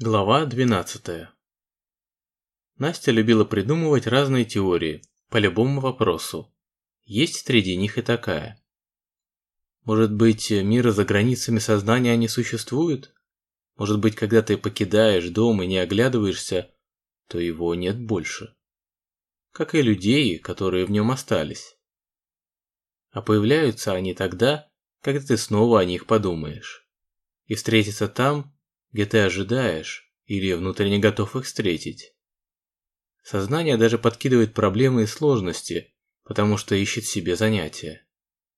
Глава 12. Настя любила придумывать разные теории по любому вопросу. Есть среди них и такая. Может быть, мира за границами сознания не существует? Может быть, когда ты покидаешь дом и не оглядываешься, то его нет больше. Как и людей, которые в нем остались. А появляются они тогда, когда ты снова о них подумаешь. И встретиться там, где ты ожидаешь или внутренне готов их встретить. Сознание даже подкидывает проблемы и сложности, потому что ищет себе занятия.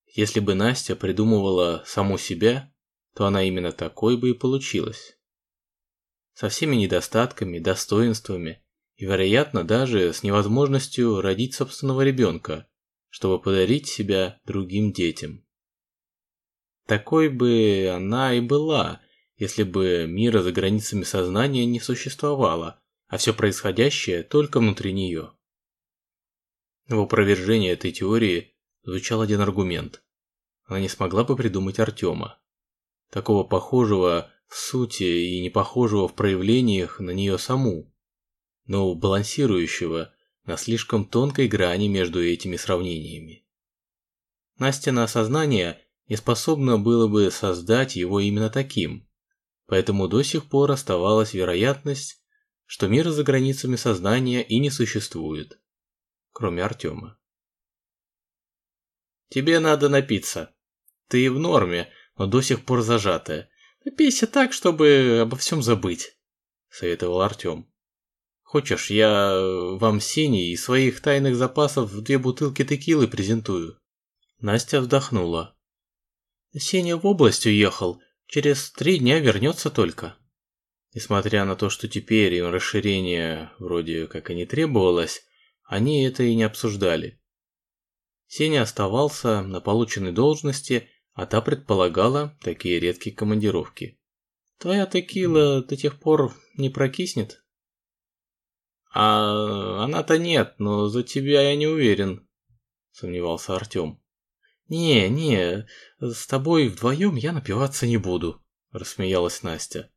Если бы Настя придумывала саму себя, то она именно такой бы и получилась. Со всеми недостатками, достоинствами и, вероятно, даже с невозможностью родить собственного ребенка, чтобы подарить себя другим детям. Такой бы она и была, если бы мира за границами сознания не существовало, а все происходящее только внутри нее. В опровержение этой теории звучал один аргумент. Она не смогла бы придумать Артема. Такого похожего в сути и не похожего в проявлениях на нее саму, но балансирующего на слишком тонкой грани между этими сравнениями. Настя на осознание не способна было бы создать его именно таким, Поэтому до сих пор оставалась вероятность, что мира за границами сознания и не существует, кроме Артема. «Тебе надо напиться. Ты в норме, но до сих пор зажатая. Напейся так, чтобы обо всем забыть», — советовал Артем. «Хочешь, я вам синий из своих тайных запасов две бутылки текилы презентую?» Настя вздохнула. «Сеня в область уехал, Через три дня вернется только. Несмотря на то, что теперь им расширение вроде как и не требовалось, они это и не обсуждали. Сеня оставался на полученной должности, а та предполагала такие редкие командировки. «Твоя текила до тех пор не прокиснет?» «А она-то нет, но за тебя я не уверен», – сомневался Артем. «Не, не, с тобой вдвоем я напиваться не буду», – рассмеялась Настя.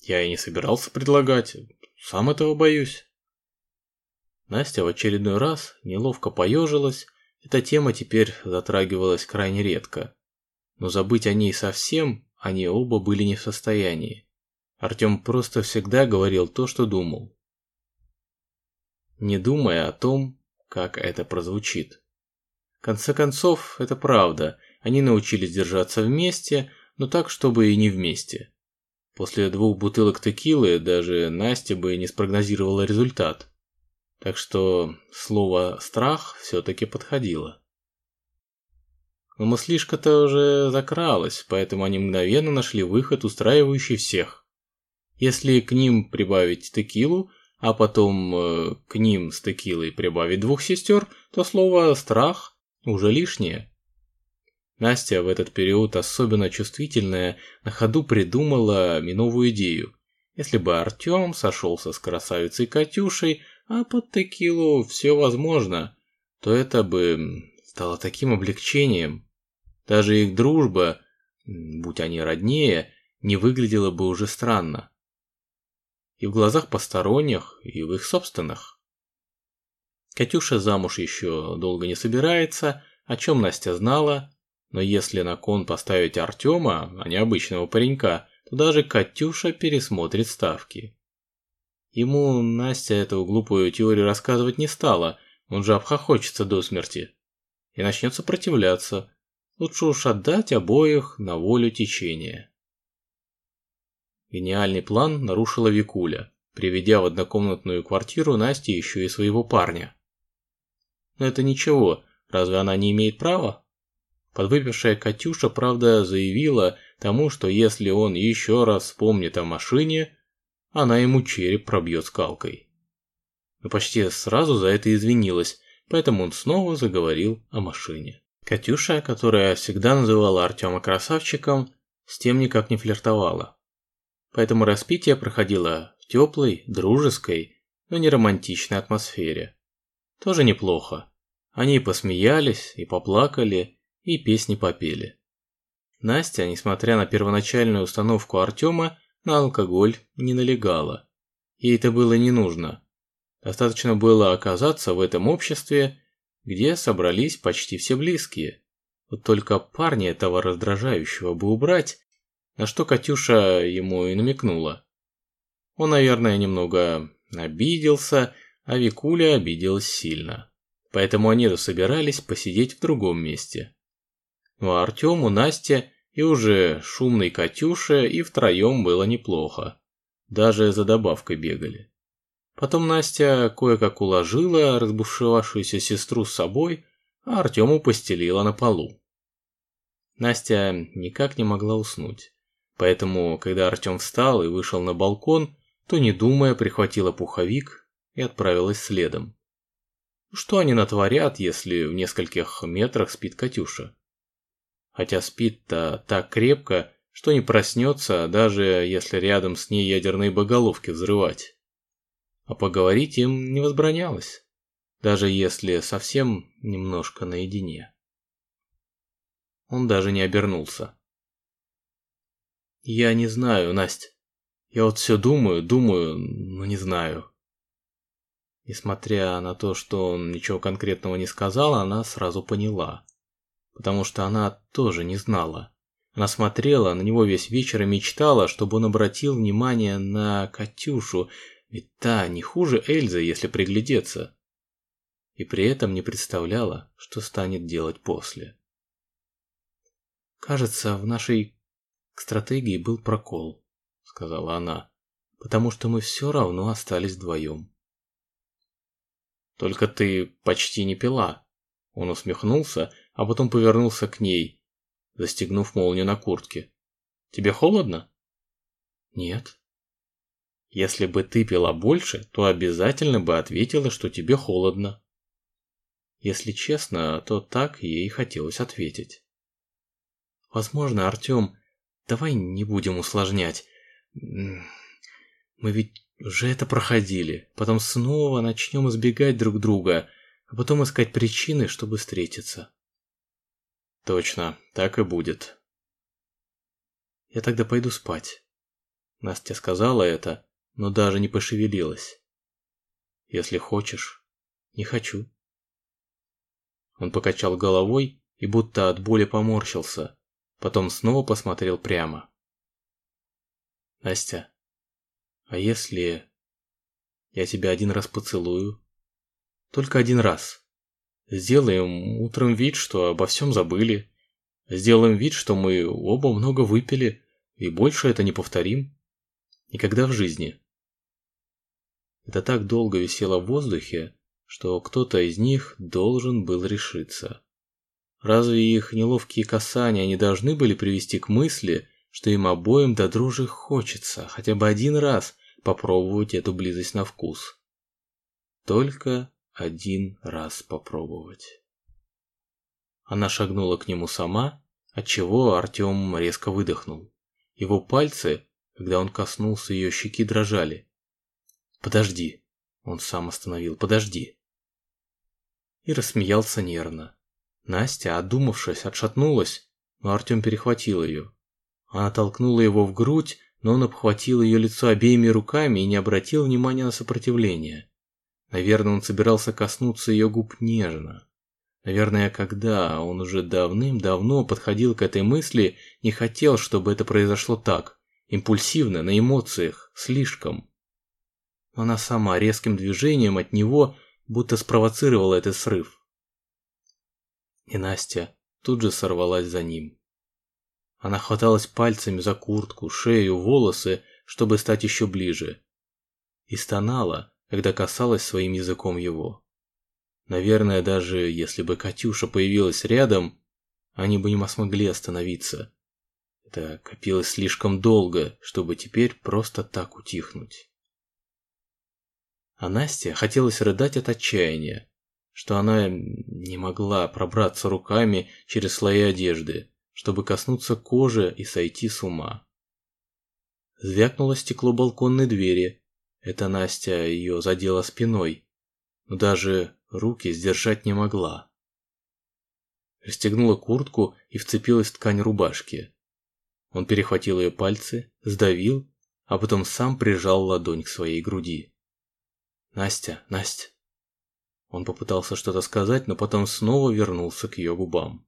«Я и не собирался предлагать, сам этого боюсь». Настя в очередной раз неловко поежилась, эта тема теперь затрагивалась крайне редко. Но забыть о ней совсем они оба были не в состоянии. Артем просто всегда говорил то, что думал. Не думая о том, как это прозвучит конце концов, это правда, они научились держаться вместе, но так, чтобы и не вместе. После двух бутылок текилы даже Настя бы не спрогнозировала результат. Так что слово «страх» все-таки подходило. Но мыслишка-то уже закралась, поэтому они мгновенно нашли выход, устраивающий всех. Если к ним прибавить текилу, а потом э, к ним с текилой прибавить двух сестер, то слово «страх» уже лишнее. Настя в этот период особенно чувствительная на ходу придумала новую идею. Если бы Артем сошелся с красавицей Катюшей, а под текилу все возможно, то это бы стало таким облегчением. Даже их дружба, будь они роднее, не выглядела бы уже странно. И в глазах посторонних, и в их собственных. Катюша замуж еще долго не собирается, о чем Настя знала, но если на кон поставить Артема, а не обычного паренька, то даже Катюша пересмотрит ставки. Ему Настя эту глупую теорию рассказывать не стала, он же обхохочется до смерти. И начнет сопротивляться. Лучше уж отдать обоих на волю течения. Гениальный план нарушила Викуля, приведя в однокомнатную квартиру Насти еще и своего парня. Но это ничего, разве она не имеет права? Подвыпившая Катюша, правда, заявила тому, что если он еще раз вспомнит о машине, она ему череп пробьет скалкой. Но почти сразу за это извинилась, поэтому он снова заговорил о машине. Катюша, которая всегда называла Артема красавчиком, с тем никак не флиртовала. Поэтому распитие проходило в теплой, дружеской, но не романтичной атмосфере. Тоже неплохо. Они и посмеялись, и поплакали, и песни попели. Настя, несмотря на первоначальную установку Артема, на алкоголь не налегала. Ей это было не нужно. Достаточно было оказаться в этом обществе, где собрались почти все близкие. Вот только парня этого раздражающего бы убрать, на что Катюша ему и намекнула. Он, наверное, немного обиделся, а Викуля обиделась сильно. Поэтому они собирались посидеть в другом месте. Ну а Артему, Насте и уже шумной Катюше и втроем было неплохо. Даже за добавкой бегали. Потом Настя кое-как уложила разбушевавшуюся сестру с собой, а Артему постелила на полу. Настя никак не могла уснуть. Поэтому, когда Артем встал и вышел на балкон, то, не думая, прихватила пуховик и отправилась следом. Что они натворят, если в нескольких метрах спит Катюша? Хотя спит-то так крепко, что не проснется, даже если рядом с ней ядерные боголовки взрывать а поговорить им не возбранялось, даже если совсем немножко наедине. Он даже не обернулся. «Я не знаю, Настя. Я вот все думаю, думаю, но не знаю». Несмотря на то, что он ничего конкретного не сказал, она сразу поняла. Потому что она тоже не знала. Она смотрела на него весь вечер и мечтала, чтобы он обратил внимание на Катюшу, ведь та не хуже Эльзы, если приглядеться. И при этом не представляла, что станет делать после. «Кажется, в нашей стратегии был прокол», — сказала она, «потому что мы все равно остались вдвоем». «Только ты почти не пила», — он усмехнулся, а потом повернулся к ней, застегнув молнию на куртке. «Тебе холодно?» «Нет», если бы ты пила больше, то обязательно бы ответила, что тебе холодно. Если честно, то так ей хотелось ответить. Возможно, Артем, давай не будем усложнять. Мы ведь уже это проходили. Потом снова начнем избегать друг друга, а потом искать причины, чтобы встретиться. Точно, так и будет. Я тогда пойду спать. Настя сказала это, но даже не пошевелилась. Если хочешь, не хочу. Он покачал головой и будто от боли поморщился, потом снова посмотрел прямо. Настя, а если я тебя один раз поцелую? Только один раз. Сделаем утром вид, что обо всем забыли. Сделаем вид, что мы оба много выпили, и больше это не повторим. Никогда в жизни. Это так долго висело в воздухе, что кто-то из них должен был решиться. Разве их неловкие касания не должны были привести к мысли, что им обоим до дрожи хочется хотя бы один раз попробовать эту близость на вкус? Только один раз попробовать. Она шагнула к нему сама, отчего Артем резко выдохнул. Его пальцы, когда он коснулся ее щеки, дрожали. «Подожди!» Он сам остановил. «Подожди!» И рассмеялся нервно. Настя, одумавшись, отшатнулась, но Артем перехватил ее. Она толкнула его в грудь, но он обхватил ее лицо обеими руками и не обратил внимания на сопротивление. Наверное, он собирался коснуться ее губ нежно. Наверное, когда он уже давным-давно подходил к этой мысли, не хотел, чтобы это произошло так, импульсивно, на эмоциях, слишком она сама резким движением от него будто спровоцировала этот срыв. И Настя тут же сорвалась за ним. Она хваталась пальцами за куртку, шею, волосы, чтобы стать еще ближе. И стонала, когда касалась своим языком его. Наверное, даже если бы Катюша появилась рядом, они бы не смогли остановиться. Это копилось слишком долго, чтобы теперь просто так утихнуть. А Насте хотелось рыдать от отчаяния, что она не могла пробраться руками через слои одежды, чтобы коснуться кожи и сойти с ума. Звякнуло стекло балконной двери. Это Настя ее задела спиной, но даже руки сдержать не могла. Расстегнула куртку и вцепилась в ткань рубашки. Он перехватил ее пальцы, сдавил, а потом сам прижал ладонь к своей груди. «Настя, Настя!» Он попытался что-то сказать, но потом снова вернулся к ее губам.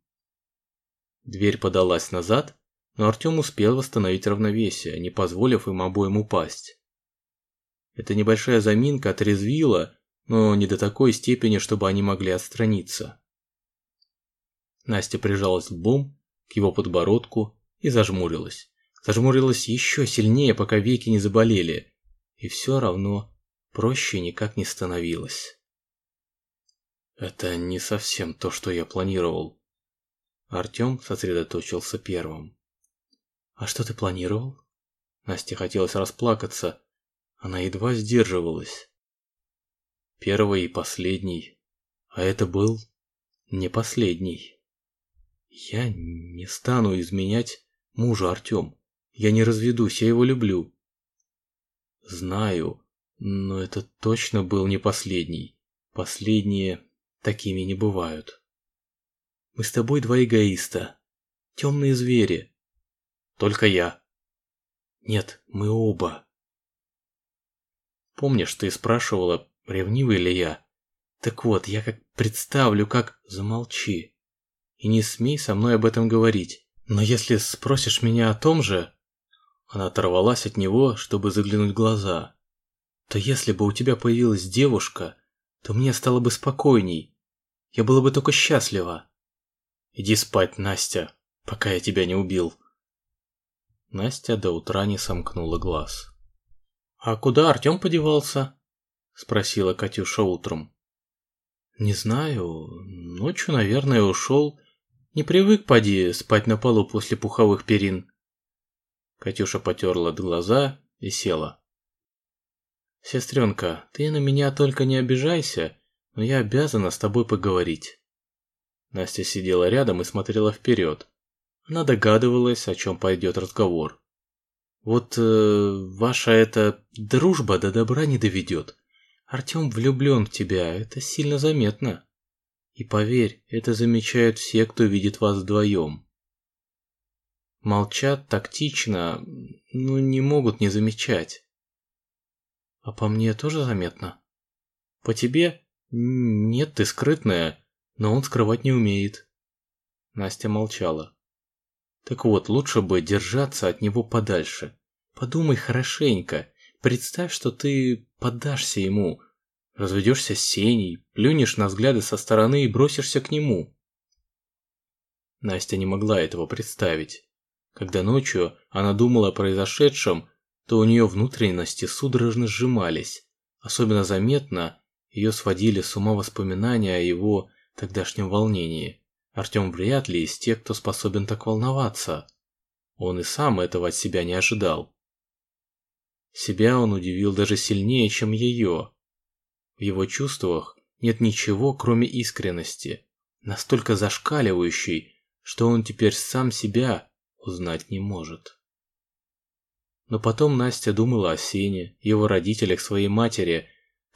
Дверь подалась назад, но Артем успел восстановить равновесие, не позволив им обоим упасть. Эта небольшая заминка отрезвила, но не до такой степени, чтобы они могли отстраниться. Настя прижалась лбом к его подбородку и зажмурилась. Зажмурилась еще сильнее, пока веки не заболели. И все равно проще никак не становилось. Это не совсем то, что я планировал. Артем сосредоточился первым. А что ты планировал? Насте хотелось расплакаться. Она едва сдерживалась. Первый и последний. А это был не последний. Я не стану изменять мужа Артем. Я не разведусь, я его люблю. Знаю, но это точно был не последний. Последние такими не бывают. Мы с тобой два эгоиста. Темные звери. Только я. Нет, мы оба. Помнишь, ты спрашивала, ревнивый ли я? Так вот, я как представлю, как... Замолчи. И не смей со мной об этом говорить. Но если спросишь меня о том же... Она оторвалась от него, чтобы заглянуть в глаза. То если бы у тебя появилась девушка, то мне стало бы спокойней. Я была бы только счастлива. Иди спать, Настя, пока я тебя не убил. Настя до утра не сомкнула глаз. «А куда Артем подевался?» – спросила Катюша утром. «Не знаю. Ночью, наверное, ушел. Не привык, поди, спать на полу после пуховых перин». Катюша потерла глаза и села. «Сестренка, ты на меня только не обижайся, но я обязана с тобой поговорить». Настя сидела рядом и смотрела вперед. Она догадывалась, о чем пойдет разговор. «Вот э, ваша эта дружба до добра не доведет. Артем влюблен в тебя, это сильно заметно. И поверь, это замечают все, кто видит вас вдвоем. Молчат тактично, но не могут не замечать. А по мне тоже заметно? По тебе? Нет, ты скрытная, но он скрывать не умеет. Настя молчала. Так вот, лучше бы держаться от него подальше. Подумай хорошенько. Представь, что ты поддашься ему, разведешься с Сеней, плюнешь на взгляды со стороны и бросишься к нему. Настя не могла этого представить. Когда ночью она думала о произошедшем, то у нее внутренности судорожно сжимались. Особенно заметно ее сводили с ума воспоминания о его тогдашнем волнении. Артем вряд ли из тех, кто способен так волноваться. Он и сам этого от себя не ожидал. Себя он удивил даже сильнее, чем ее. В его чувствах нет ничего, кроме искренности, настолько зашкаливающей, что он теперь сам себя узнать не может. Но потом Настя думала о Сене, его родителях, своей матери,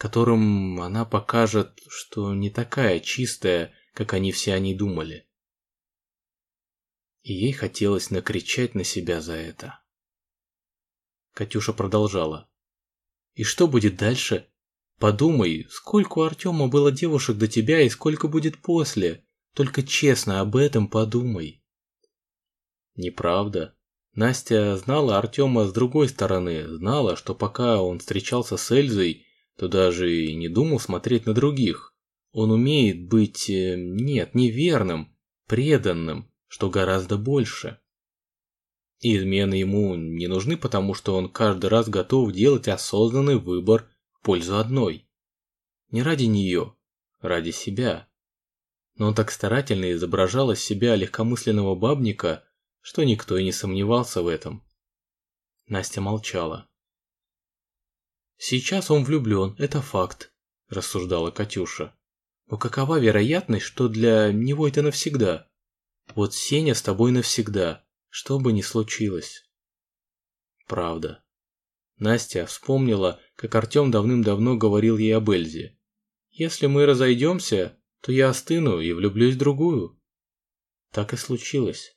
которым она покажет, что не такая чистая, как они все о ней думали. И ей хотелось накричать на себя за это. Катюша продолжала. «И что будет дальше? Подумай, сколько у Артема было девушек до тебя и сколько будет после. Только честно об этом подумай». Неправда. Настя знала Артема с другой стороны, знала, что пока он встречался с Эльзой, то даже и не думал смотреть на других. Он умеет быть, э, нет, неверным, преданным, что гораздо больше. И измены ему не нужны, потому что он каждый раз готов делать осознанный выбор в пользу одной. Не ради нее, ради себя. Но он так старательно изображал из себя легкомысленного бабника, что никто и не сомневался в этом. Настя молчала. «Сейчас он влюблен, это факт», – рассуждала Катюша. «Но какова вероятность, что для него это навсегда? Вот Сеня с тобой навсегда, что бы ни случилось». Правда. Настя вспомнила, как Артем давным-давно говорил ей об Эльзе. «Если мы разойдемся, то я остыну и влюблюсь в другую». Так и случилось.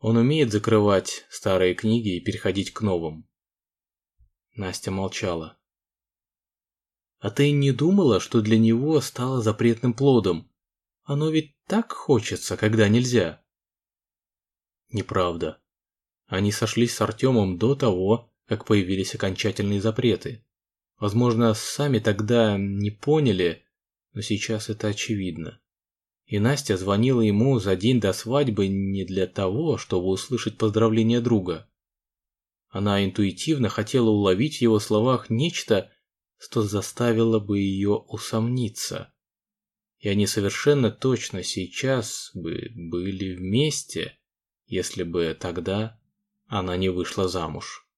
Он умеет закрывать старые книги и переходить к новым. Настя молчала. А ты не думала, что для него стало запретным плодом? Оно ведь так хочется, когда нельзя. Неправда. Они сошлись с Артемом до того, как появились окончательные запреты. Возможно, сами тогда не поняли, но сейчас это очевидно. И Настя звонила ему за день до свадьбы не для того, чтобы услышать поздравления друга. Она интуитивно хотела уловить в его словах нечто, что заставило бы ее усомниться. И они совершенно точно сейчас бы были вместе, если бы тогда она не вышла замуж.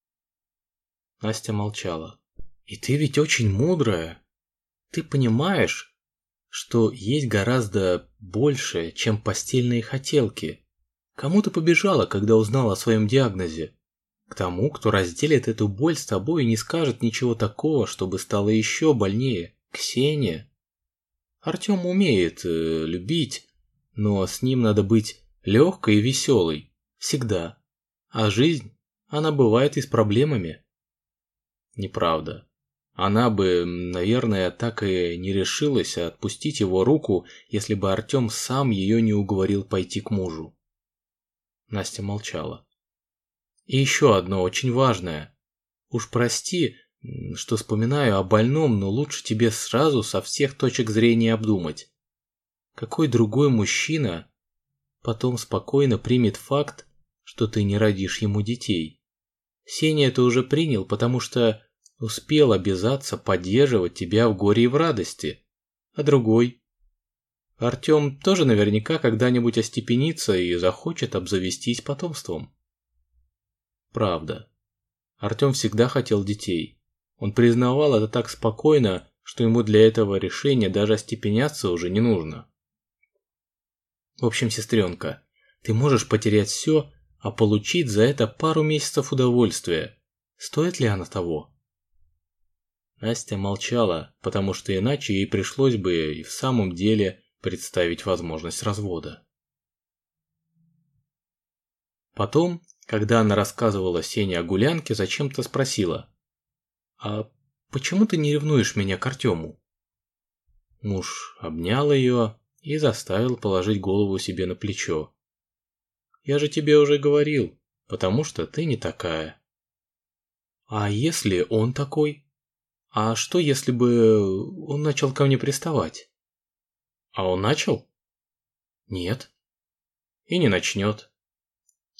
Настя молчала. «И ты ведь очень мудрая. Ты понимаешь, что есть гораздо больше, чем постельные хотелки. Кому ты побежала, когда узнала о своем диагнозе? К тому, кто разделит эту боль с тобой и не скажет ничего такого, чтобы стало еще больнее. Ксения. Артем умеет э, любить, но с ним надо быть легкой и веселой. Всегда. А жизнь, она бывает и с проблемами. Неправда. Она бы, наверное, так и не решилась отпустить его руку, если бы Артем сам ее не уговорил пойти к мужу. Настя молчала. И еще одно очень важное. Уж прости, что вспоминаю о больном, но лучше тебе сразу со всех точек зрения обдумать. Какой другой мужчина потом спокойно примет факт, что ты не родишь ему детей? Сеня это уже принял, потому что успел обязаться поддерживать тебя в горе и в радости. А другой? Артем тоже наверняка когда-нибудь остепенится и захочет обзавестись потомством. Правда. Артем всегда хотел детей. Он признавал это так спокойно, что ему для этого решения даже остепеняться уже не нужно. В общем, сестренка, ты можешь потерять все, а получить за это пару месяцев удовольствия. Стоит ли она того? Настя молчала, потому что иначе ей пришлось бы и в самом деле представить возможность развода. Потом когда она рассказывала Сене о гулянке, зачем-то спросила. «А почему ты не ревнуешь меня к Артему?» Муж обнял ее и заставил положить голову себе на плечо. «Я же тебе уже говорил, потому что ты не такая». «А если он такой? А что, если бы он начал ко мне приставать?» «А он начал?» «Нет». «И не начнет.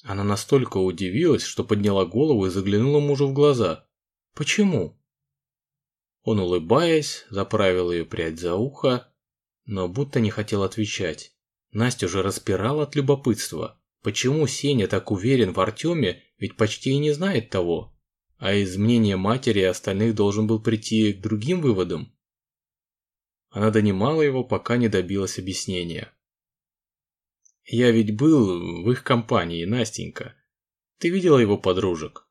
Она настолько удивилась, что подняла голову и заглянула мужу в глаза. «Почему?» Он, улыбаясь, заправил ее прядь за ухо, но будто не хотел отвечать. Настя уже распирала от любопытства. Почему Сеня так уверен в Артеме, ведь почти и не знает того? А из мнения матери и остальных должен был прийти к другим выводам? Она донимала его, пока не добилась объяснения. Я ведь был в их компании, Настенька. Ты видела его подружек?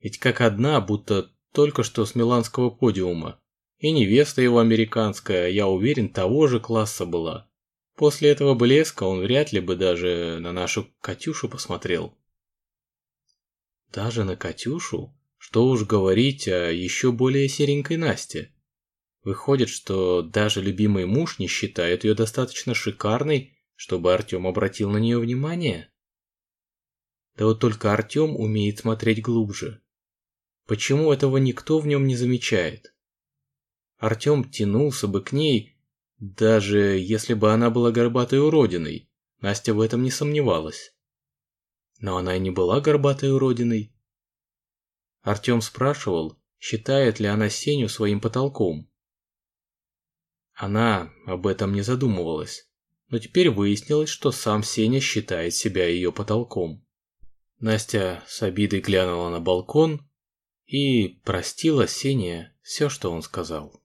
Ведь как одна, будто только что с миланского подиума. И невеста его американская, я уверен, того же класса была. После этого блеска он вряд ли бы даже на нашу Катюшу посмотрел. Даже на Катюшу? Что уж говорить о еще более серенькой Насте. Выходит, что даже любимый муж не считает ее достаточно шикарной чтобы Артем обратил на нее внимание? Да вот только Артем умеет смотреть глубже. Почему этого никто в нем не замечает? Артем тянулся бы к ней, даже если бы она была горбатой уродиной. Настя в этом не сомневалась. Но она и не была горбатой уродиной. Артем спрашивал, считает ли она Сеню своим потолком. Она об этом не задумывалась но теперь выяснилось, что сам Сеня считает себя ее потолком. Настя с обидой глянула на балкон и простила Сене все, что он сказал.